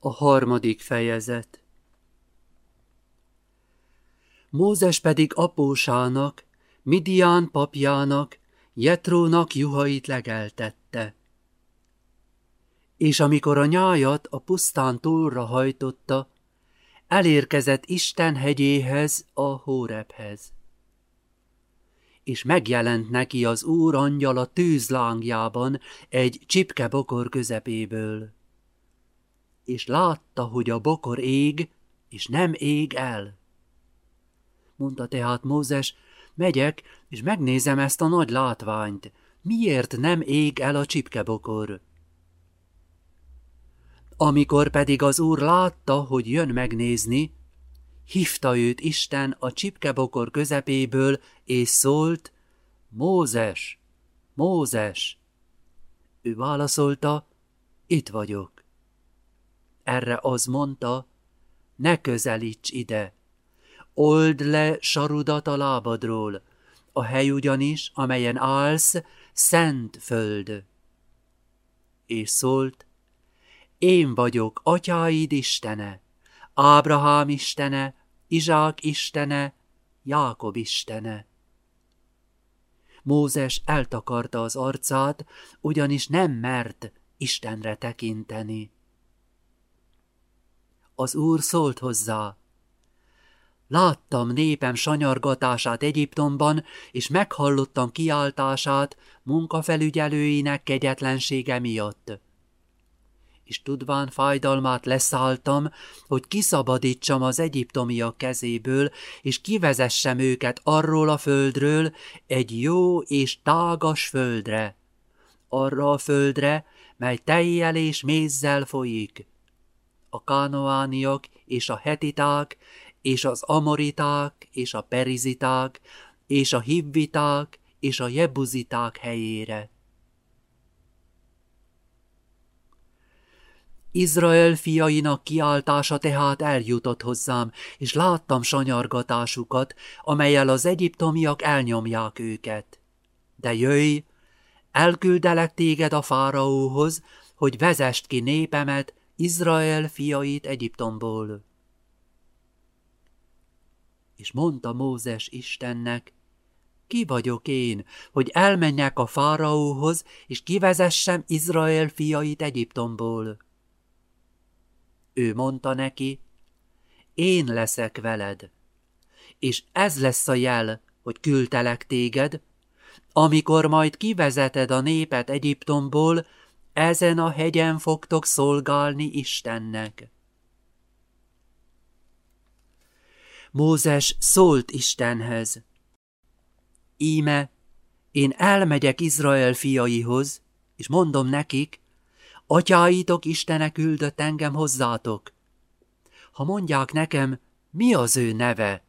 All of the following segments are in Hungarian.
A harmadik fejezet Mózes pedig apósának, Midián papjának, Jetrónak juhait legeltette. És amikor a nyájat a pusztán túlra hajtotta, elérkezett Isten hegyéhez, a Hórebhez. És megjelent neki az úr angyal a tűzlángjában egy csipke bokor közepéből és látta, hogy a bokor ég, és nem ég el. Mondta tehát Mózes, megyek, és megnézem ezt a nagy látványt. Miért nem ég el a csipkebokor? Amikor pedig az úr látta, hogy jön megnézni, hívta őt Isten a csipkebokor közepéből, és szólt, Mózes, Mózes. Ő válaszolta, itt vagyok. Erre az mondta, ne közelíts ide, old le sarudat a lábadról, a hely ugyanis, amelyen állsz, szent föld. És szólt, én vagyok atyáid istene, Ábrahám istene, Izsák istene, Jákob istene. Mózes eltakarta az arcát, ugyanis nem mert Istenre tekinteni az úr szólt hozzá. Láttam népem sanyargatását Egyiptomban, és meghallottam kiáltását munkafelügyelőinek kegyetlensége miatt. És tudván fájdalmát leszálltam, hogy kiszabadítsam az egyiptomiak kezéből, és kivezessem őket arról a földről egy jó és tágas földre. Arra a földre, mely tejjel és mézzel folyik a kánoániak és a hetiták, és az amoriták, és a periziták, és a hivviták, és a jebuziták helyére. Izrael fiainak kiáltása tehát eljutott hozzám, és láttam sanyargatásukat, amelyel az egyiptomiak elnyomják őket. De jöjj, elküldelek téged a fáraóhoz, hogy vezest ki népemet, Izrael fiait Egyiptomból. És mondta Mózes Istennek, ki vagyok én, hogy elmenjek a fáraóhoz, és kivezessem Izrael fiait Egyiptomból? Ő mondta neki, én leszek veled, és ez lesz a jel, hogy küldtelek téged, amikor majd kivezeted a népet Egyiptomból, ezen a hegyen fogtok szolgálni Istennek. Mózes szólt Istenhez. Íme, én elmegyek Izrael fiaihoz, és mondom nekik, atyáitok Istene küldött engem hozzátok. Ha mondják nekem, mi az ő neve,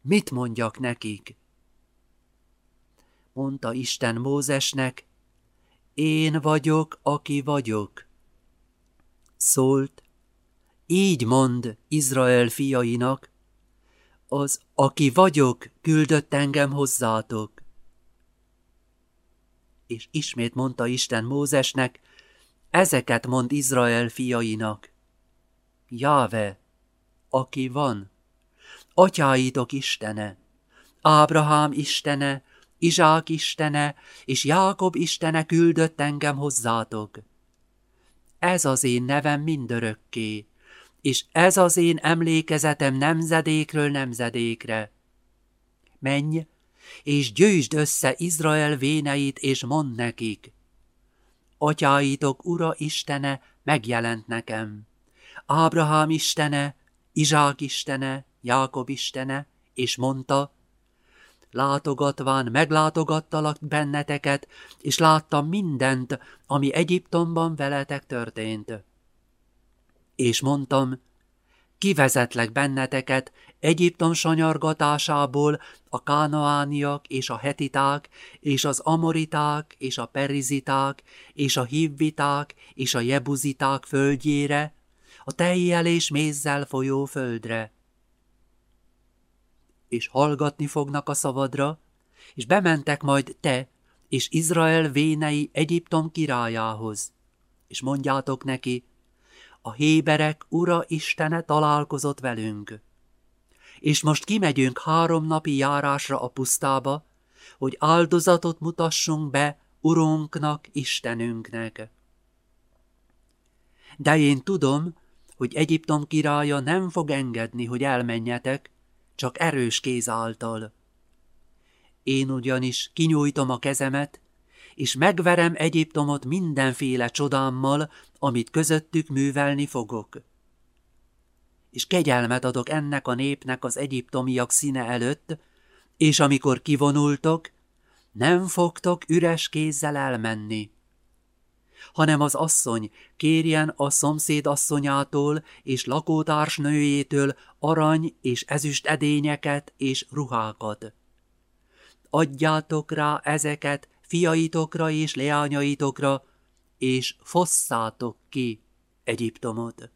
mit mondjak nekik? Mondta Isten Mózesnek, én vagyok, aki vagyok. Szólt, így mond Izrael fiainak, az, aki vagyok, küldött engem hozzátok. És ismét mondta Isten Mózesnek, ezeket mond Izrael fiainak. Jáve, aki van, atyáitok Istene, Ábrahám Istene, Izsák istene és Jákob istene küldött engem hozzátok. Ez az én nevem mindörökké, és ez az én emlékezetem nemzedékről nemzedékre. Menj, és gyűjtsd össze Izrael véneit, és mondd nekik. Atyáitok ura istene megjelent nekem. Ábrahám istene, Izsák istene, Jákob istene, és mondta, látogatván meglátogattalak benneteket, és láttam mindent, ami Egyiptomban veletek történt. És mondtam, kivezetlek benneteket Egyiptom sanyargatásából a kánaániak és a hetiták, és az amoriták, és a periziták, és a hivviták, és a jebuziták földjére, a tejjel és mézzel folyó földre és hallgatni fognak a szavadra, és bementek majd te és Izrael vénei Egyiptom királyához, és mondjátok neki, a héberek ura Istene találkozott velünk. És most kimegyünk három napi járásra a pusztába, hogy áldozatot mutassunk be Urunknak, Istenünknek. De én tudom, hogy Egyiptom királya nem fog engedni, hogy elmenjetek, csak erős kéz által. Én ugyanis kinyújtom a kezemet, és megverem Egyiptomot mindenféle csodámmal, amit közöttük művelni fogok. És kegyelmet adok ennek a népnek az egyiptomiak színe előtt, és amikor kivonultok, nem fogtok üres kézzel elmenni, hanem az asszony kérjen a szomszéd asszonyától és lakótárs nőjétől arany és ezüst edényeket és ruhákat. Adjátok rá ezeket fiaitokra és leányaitokra, és fosszátok ki Egyiptomot.